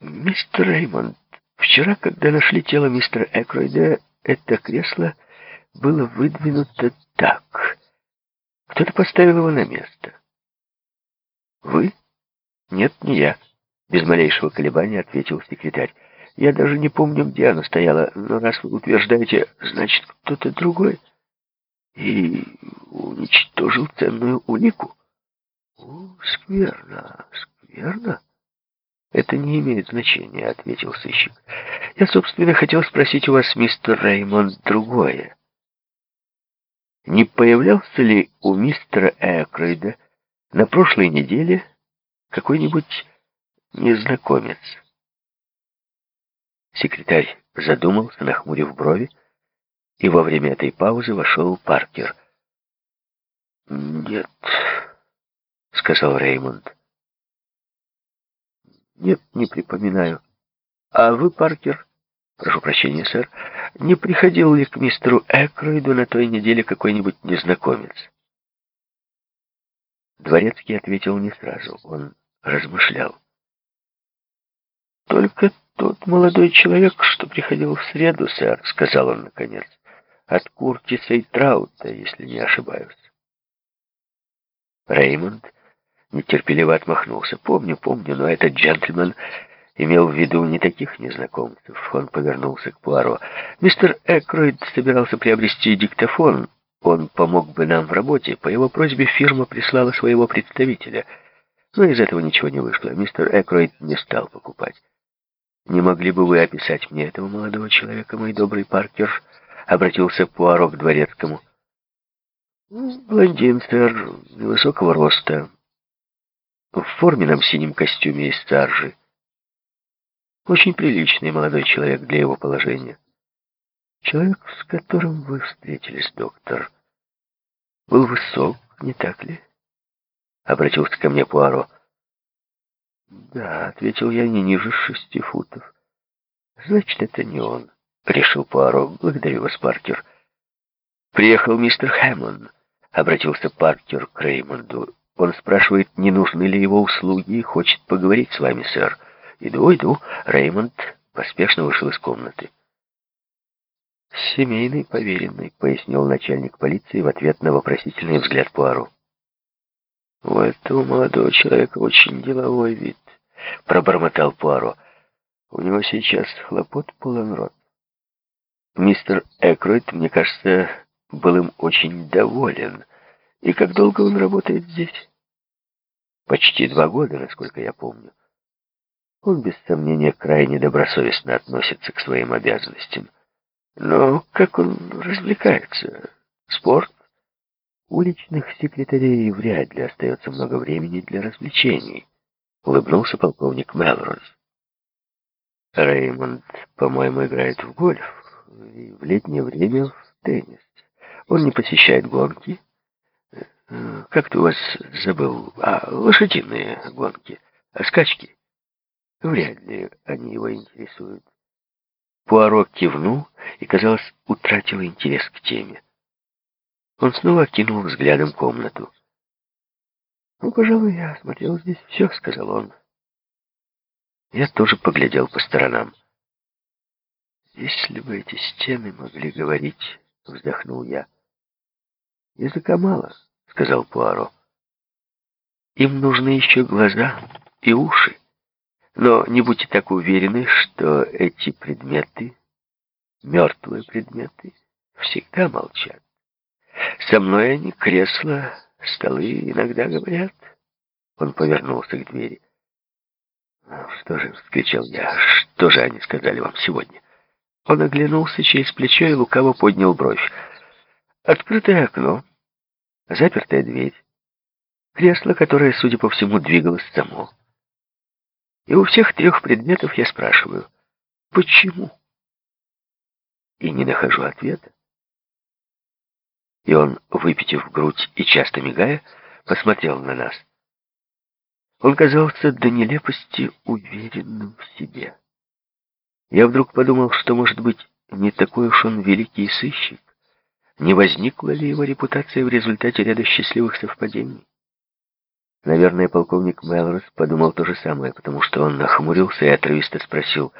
Мистер Реймонд, вчера, когда нашли тело мистера Экройда, это кресло было выдвинуто так. Кто-то поставил его на место. Вы? Нет, не я. Без малейшего колебания ответил секретарь. Я даже не помню, где оно стояло, но раз вы утверждаете, значит, кто-то другой и уничтожил ценную улику. О, скверно, скверно. Это не имеет значения, ответил сыщик. Я, собственно, хотел спросить у вас, мистер Реймонд, другое. Не появлялся ли у мистера Экройда на прошлой неделе какой-нибудь незнакомец? Секретарь задумался, нахмурив брови, и во время этой паузы вошел Паркер. «Нет», — сказал Реймонд. «Нет, не припоминаю. А вы, Паркер, прошу прощения, сэр, не приходил ли к мистеру Экройду на той неделе какой-нибудь незнакомец?» Дворецкий ответил не сразу, он размышлял. «Только тот молодой человек, что приходил в среду, сэр», — сказал он наконец, — «от Куртиса и Траута, если не ошибаюсь». Реймонд нетерпеливо отмахнулся. «Помню, помню, но этот джентльмен имел в виду не таких незнакомцев». Он повернулся к Пуаро. «Мистер Экройд собирался приобрести диктофон. Он помог бы нам в работе. По его просьбе фирма прислала своего представителя. Но из этого ничего не вышло. Мистер Экройд не стал покупать». «Не могли бы вы описать мне этого молодого человека, мой добрый Паркер?» — обратился Пуаро к дворецкому. «Блондин, сэр, невысокого роста, в форменном синем костюме из саржи. Очень приличный молодой человек для его положения. Человек, с которым вы встретились, доктор, был высок, не так ли?» Обратился ко мне Пуаро. «Да», — ответил я, — «не ниже шести футов». «Значит, это не он», — решил Пуаро. «Благодарю вас, Паркер». «Приехал мистер Хэммон», — обратился Паркер к Реймонду. «Он спрашивает, не нужны ли его услуги хочет поговорить с вами, сэр». «Иду, иду». Реймонд поспешно вышел из комнаты. «Семейный поверенный», — пояснил начальник полиции в ответ на вопросительный взгляд Пуаро. «У этого молодого человека очень деловой вид», — пробормотал Пуаро. «У него сейчас хлопот полон рот. Мистер Экройд, мне кажется, был им очень доволен. И как долго он работает здесь?» «Почти два года, насколько я помню. Он, без сомнения, крайне добросовестно относится к своим обязанностям. Но как он развлекается? Спорт?» уличных секретарей вряд ли остается много времени для развлечений, улыбнулся полковник Мелроз. Реймонд, по-моему, играет в гольф и в летнее время в теннис. Он не посещает гонки. Как ты у вас забыл? А, лошадиные гонки. А скачки? Вряд ли они его интересуют. Пуаро кивнул и, казалось, утратил интерес к теме. Он снова окинул взглядом комнату. «Ну, пожалуй, я осмотрел здесь все», — сказал он. Я тоже поглядел по сторонам. «Если бы эти стены могли говорить», — вздохнул я. «Языка мало», — сказал Пуаро. «Им нужны еще глаза и уши. Но не будьте так уверены, что эти предметы, мертвые предметы, всегда молчат. Со мной они кресла, столы иногда говорят. Он повернулся к двери. «Ну, «Что же?» — вскричал я. «Что же они сказали вам сегодня?» Он оглянулся через плечо и лукаво поднял бровь. Открытое окно, запертая дверь, кресло, которое, судя по всему, двигалось само. И у всех трех предметов я спрашиваю, почему? И не нахожу ответа. И он, выпитив грудь и часто мигая, посмотрел на нас. Он казался до нелепости уверенным в себе. Я вдруг подумал, что, может быть, не такой уж он великий сыщик. Не возникла ли его репутация в результате ряда счастливых совпадений? Наверное, полковник Мелрос подумал то же самое, потому что он нахмурился и отрывисто спросил,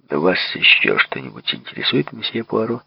«Да вас еще что-нибудь интересует, месье Пуаро?»